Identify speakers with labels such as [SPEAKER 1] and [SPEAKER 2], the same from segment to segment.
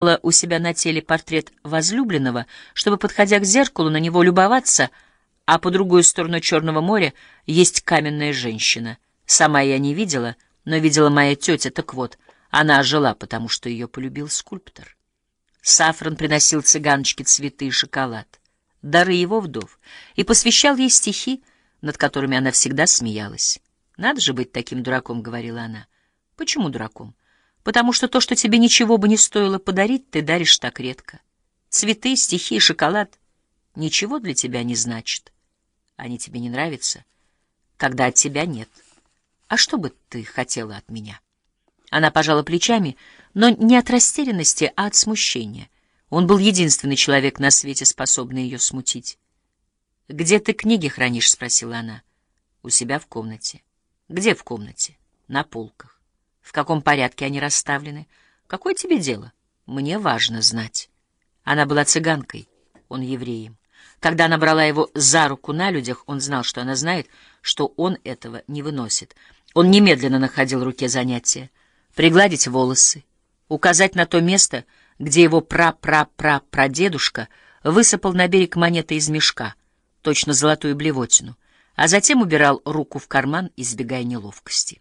[SPEAKER 1] у себя на теле портрет возлюбленного, чтобы, подходя к зеркалу, на него любоваться, а по другую сторону Черного моря есть каменная женщина. Сама я не видела, но видела моя тетя, так вот, она ожила, потому что ее полюбил скульптор. Сафран приносил цыганочке цветы и шоколад, дары его вдов, и посвящал ей стихи, над которыми она всегда смеялась. «Надо же быть таким дураком», — говорила она. «Почему дураком?» Потому что то, что тебе ничего бы не стоило подарить, ты даришь так редко. Цветы, стихи шоколад ничего для тебя не значат. Они тебе не нравятся, когда от тебя нет. А что бы ты хотела от меня? Она пожала плечами, но не от растерянности, а от смущения. Он был единственный человек на свете, способный ее смутить. «Где ты книги хранишь?» — спросила она. «У себя в комнате». «Где в комнате?» «На полках». В каком порядке они расставлены? Какое тебе дело? Мне важно знать. Она была цыганкой, он евреем. Когда она брала его за руку на людях, он знал, что она знает, что он этого не выносит. Он немедленно находил руке занятие. Пригладить волосы, указать на то место, где его пра-пра-пра-прадедушка высыпал на берег монеты из мешка, точно золотую блевотину, а затем убирал руку в карман, избегая неловкости.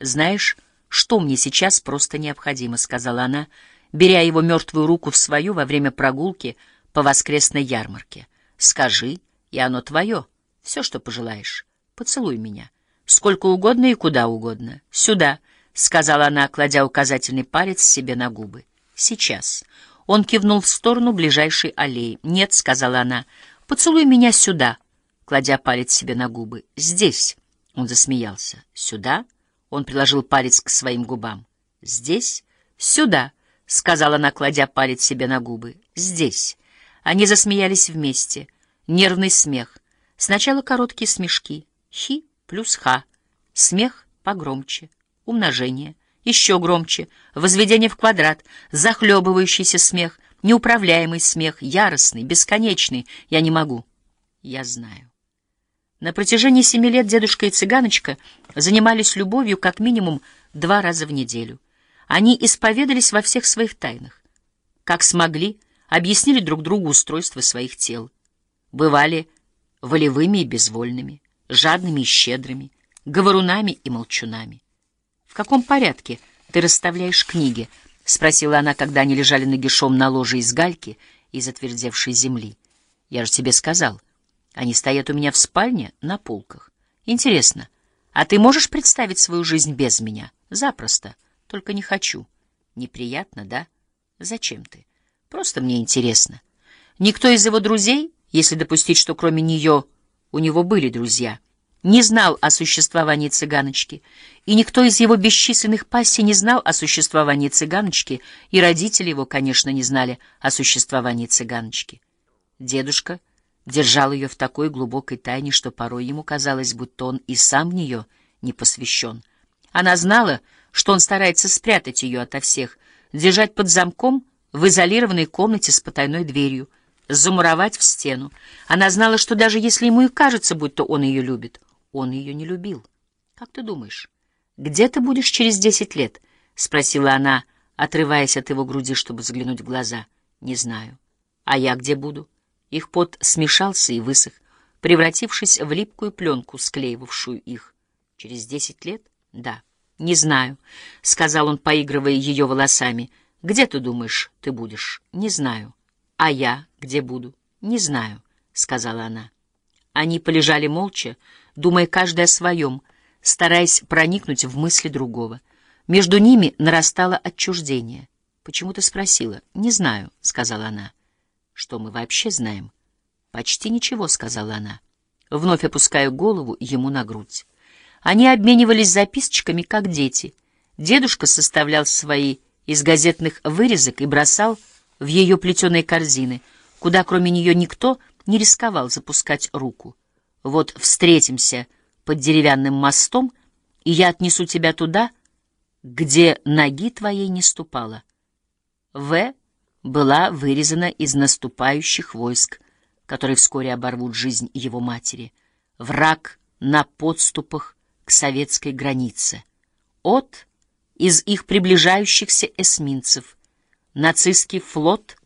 [SPEAKER 1] Знаешь, что мне сейчас просто необходимо, — сказала она, беря его мертвую руку в свою во время прогулки по воскресной ярмарке. Скажи, и оно твое, все, что пожелаешь. Поцелуй меня. Сколько угодно и куда угодно. Сюда, — сказала она, кладя указательный палец себе на губы. Сейчас. Он кивнул в сторону ближайшей аллеи. «Нет», — сказала она, — «поцелуй меня сюда», кладя палец себе на губы. «Здесь». Он засмеялся. «Сюда?» Он приложил палец к своим губам. «Здесь? Сюда!» — сказала она, кладя палец себе на губы. «Здесь!» Они засмеялись вместе. Нервный смех. Сначала короткие смешки. Хи плюс ха. Смех погромче. Умножение. Еще громче. Возведение в квадрат. Захлебывающийся смех. Неуправляемый смех. Яростный, бесконечный. Я не могу. Я знаю. На протяжении семи лет дедушка и цыганочка занимались любовью как минимум два раза в неделю. Они исповедались во всех своих тайнах. Как смогли, объяснили друг другу устройство своих тел. Бывали волевыми и безвольными, жадными и щедрыми, говорунами и молчунами. — В каком порядке ты расставляешь книги? — спросила она, когда они лежали нагишом на ложе из гальки и затвердевшей земли. — Я же тебе сказал — они стоят у меня в спальне на полках. Интересно, а ты можешь представить свою жизнь без меня? Запросто. Только не хочу. Неприятно, да? Зачем ты? Просто мне интересно. Никто из его друзей, если допустить, что кроме нее у него были друзья, не знал о существовании цыганочки, и никто из его бесчисленных пассий не знал о существовании цыганочки, и родители его, конечно, не знали о существовании цыганочки. Дедушка — держал ее в такой глубокой тайне, что порой ему казалось, будто он и сам в нее не посвящен. Она знала, что он старается спрятать ее ото всех, держать под замком в изолированной комнате с потайной дверью, замуровать в стену. Она знала, что даже если ему и кажется, будто он ее любит, он ее не любил. «Как ты думаешь, где ты будешь через десять лет?» — спросила она, отрываясь от его груди, чтобы взглянуть в глаза. «Не знаю. А я где буду?» Их пот смешался и высох, превратившись в липкую пленку, склеивавшую их. Через десять лет? Да. Не знаю, — сказал он, поигрывая ее волосами. Где ты думаешь, ты будешь? Не знаю. А я где буду? Не знаю, — сказала она. Они полежали молча, думая каждый о своем, стараясь проникнуть в мысли другого. Между ними нарастало отчуждение. «Почему ты спросила?» «Не знаю», — сказала она. Что мы вообще знаем? Почти ничего, сказала она, вновь опуская голову ему на грудь. Они обменивались записочками, как дети. Дедушка составлял свои из газетных вырезок и бросал в ее плетеные корзины, куда кроме нее никто не рисковал запускать руку. Вот встретимся под деревянным мостом, и я отнесу тебя туда, где ноги твоей не ступала. В была вырезана из наступающих войск, которые вскоре оборвут жизнь его матери. Враг на подступах к советской границе. От из их приближающихся эсминцев Нацистский флот